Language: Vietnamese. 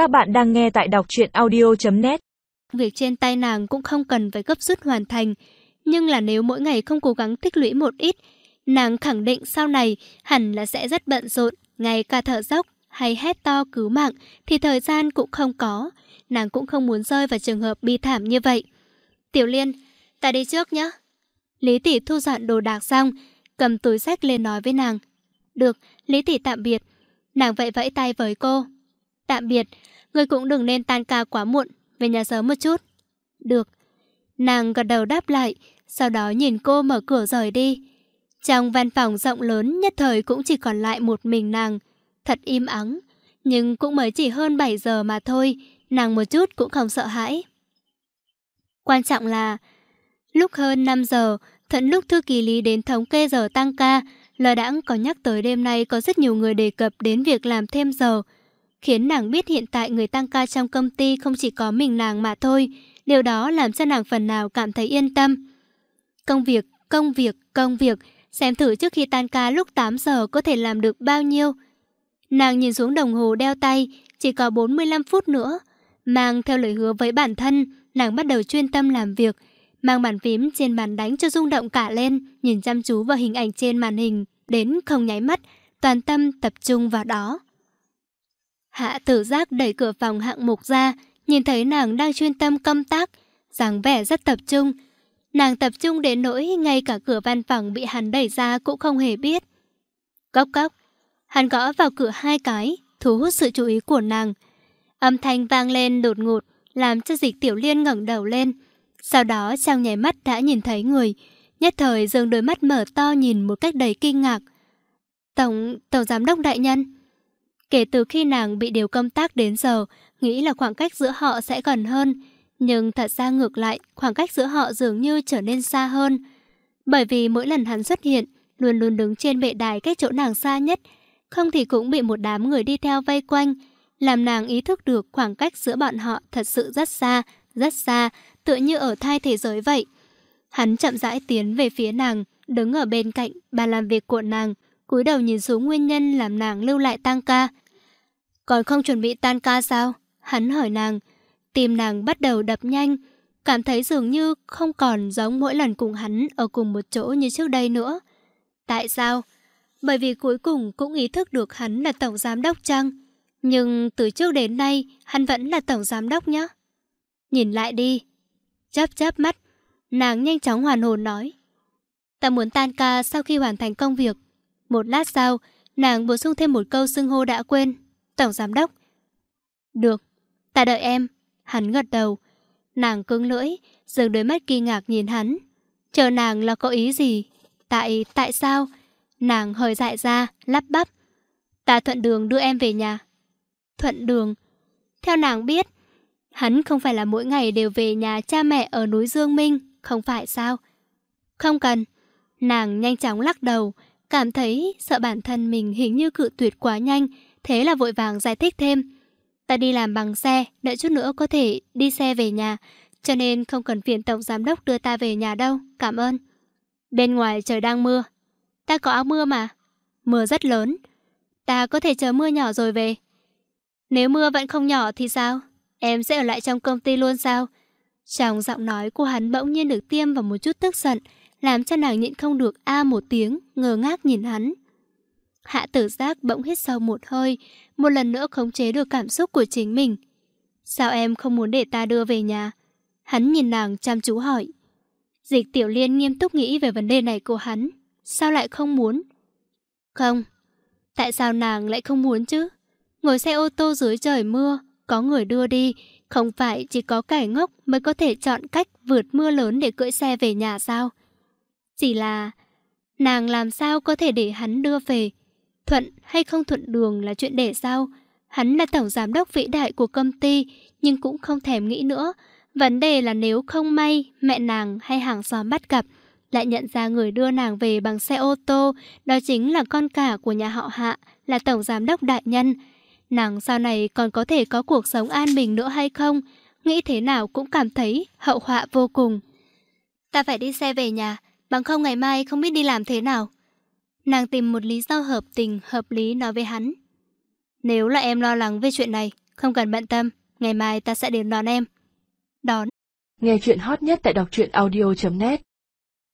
Các bạn đang nghe tại đọc truyện audio.net Việc trên tay nàng cũng không cần phải gấp rút hoàn thành. Nhưng là nếu mỗi ngày không cố gắng tích lũy một ít, nàng khẳng định sau này hẳn là sẽ rất bận rộn, ngay cả thở dốc hay hét to cứu mạng thì thời gian cũng không có. Nàng cũng không muốn rơi vào trường hợp bi thảm như vậy. Tiểu Liên, ta đi trước nhé. Lý tỷ thu dọn đồ đạc xong, cầm túi sách lên nói với nàng. Được, Lý tỷ tạm biệt. Nàng vẫy vẫy tay với cô. Tạm biệt, người cũng đừng nên tan ca quá muộn, về nhà sớm một chút. Được. Nàng gật đầu đáp lại, sau đó nhìn cô mở cửa rời đi. Trong văn phòng rộng lớn nhất thời cũng chỉ còn lại một mình nàng. Thật im ắng, nhưng cũng mới chỉ hơn 7 giờ mà thôi, nàng một chút cũng không sợ hãi. Quan trọng là, lúc hơn 5 giờ, thận lúc thư ký lý đến thống kê giờ tăng ca, lời đãng có nhắc tới đêm nay có rất nhiều người đề cập đến việc làm thêm giờ, khiến nàng biết hiện tại người tăng ca trong công ty không chỉ có mình nàng mà thôi. Điều đó làm cho nàng phần nào cảm thấy yên tâm. Công việc, công việc, công việc, xem thử trước khi tan ca lúc 8 giờ có thể làm được bao nhiêu. Nàng nhìn xuống đồng hồ đeo tay, chỉ có 45 phút nữa. Mang theo lời hứa với bản thân, nàng bắt đầu chuyên tâm làm việc. Mang bàn phím trên bàn đánh cho rung động cả lên, nhìn chăm chú vào hình ảnh trên màn hình, đến không nháy mắt, toàn tâm tập trung vào đó. Hạ tử giác đẩy cửa phòng hạng mục ra, nhìn thấy nàng đang chuyên tâm công tác, dáng vẻ rất tập trung. Nàng tập trung đến nỗi ngay cả cửa văn phòng bị hắn đẩy ra cũng không hề biết. Cốc cốc, hắn gõ vào cửa hai cái, thu hút sự chú ý của nàng. Âm thanh vang lên đột ngột, làm cho dịch tiểu liên ngẩng đầu lên. Sau đó trong nhảy mắt đã nhìn thấy người, nhất thời dường đôi mắt mở to nhìn một cách đầy kinh ngạc. Tổng, Tổng Giám đốc Đại Nhân Kể từ khi nàng bị điều công tác đến giờ, nghĩ là khoảng cách giữa họ sẽ gần hơn. Nhưng thật ra ngược lại, khoảng cách giữa họ dường như trở nên xa hơn. Bởi vì mỗi lần hắn xuất hiện, luôn luôn đứng trên bệ đài cách chỗ nàng xa nhất, không thì cũng bị một đám người đi theo vây quanh, làm nàng ý thức được khoảng cách giữa bọn họ thật sự rất xa, rất xa, tựa như ở thai thế giới vậy. Hắn chậm rãi tiến về phía nàng, đứng ở bên cạnh bàn làm việc của nàng, cúi đầu nhìn xuống nguyên nhân làm nàng lưu lại tăng ca. Còn không chuẩn bị tan ca sao? Hắn hỏi nàng. Tim nàng bắt đầu đập nhanh, cảm thấy dường như không còn giống mỗi lần cùng hắn ở cùng một chỗ như trước đây nữa. Tại sao? Bởi vì cuối cùng cũng ý thức được hắn là tổng giám đốc chăng? Nhưng từ trước đến nay, hắn vẫn là tổng giám đốc nhá. Nhìn lại đi. Chớp chớp mắt, nàng nhanh chóng hoàn hồn nói. Ta muốn tan ca sau khi hoàn thành công việc. Một lát sau, nàng bổ sung thêm một câu xưng hô đã quên. Tổng giám đốc. Được, ta đợi em. Hắn gật đầu. Nàng cứng lưỡi, dừng đôi mắt kinh ngạc nhìn hắn. Chờ nàng là có ý gì? Tại, tại sao? Nàng hơi dại ra, lắp bắp. Ta thuận đường đưa em về nhà. Thuận đường. Theo nàng biết, hắn không phải là mỗi ngày đều về nhà cha mẹ ở núi Dương Minh, không phải sao? Không cần. Nàng nhanh chóng lắc đầu, cảm thấy sợ bản thân mình hình như cự tuyệt quá nhanh, thế là vội vàng giải thích thêm. Ta đi làm bằng xe, đợi chút nữa có thể đi xe về nhà, cho nên không cần phiền tổng giám đốc đưa ta về nhà đâu, cảm ơn. Bên ngoài trời đang mưa. Ta có áo mưa mà. Mưa rất lớn. Ta có thể chờ mưa nhỏ rồi về. Nếu mưa vẫn không nhỏ thì sao? Em sẽ ở lại trong công ty luôn sao? Trong giọng nói của hắn bỗng nhiên được tiêm vào một chút tức giận, làm cho nàng nhịn không được a một tiếng, ngờ ngác nhìn hắn. Hạ tử giác bỗng hít sâu một hơi, một lần nữa khống chế được cảm xúc của chính mình. Sao em không muốn để ta đưa về nhà? Hắn nhìn nàng chăm chú hỏi. Dịch tiểu liên nghiêm túc nghĩ về vấn đề này của hắn. Sao lại không muốn? Không. Tại sao nàng lại không muốn chứ? Ngồi xe ô tô dưới trời mưa, có người đưa đi, không phải chỉ có kẻ ngốc mới có thể chọn cách vượt mưa lớn để cưỡi xe về nhà sao? Chỉ là nàng làm sao có thể để hắn đưa về Thuận hay không thuận đường là chuyện để sau. Hắn là tổng giám đốc vĩ đại của công ty, nhưng cũng không thèm nghĩ nữa. Vấn đề là nếu không may, mẹ nàng hay hàng xóm bắt gặp, lại nhận ra người đưa nàng về bằng xe ô tô, đó chính là con cả của nhà họ Hạ, là tổng giám đốc đại nhân. Nàng sau này còn có thể có cuộc sống an bình nữa hay không? Nghĩ thế nào cũng cảm thấy hậu họa vô cùng. Ta phải đi xe về nhà, bằng không ngày mai không biết đi làm thế nào. Nàng tìm một lý do hợp tình, hợp lý nói với hắn. Nếu là em lo lắng về chuyện này, Không cần bận tâm, ngày mai ta sẽ đến đón em. Đón. Nghe chuyện hot nhất tại đọc truyện audio.net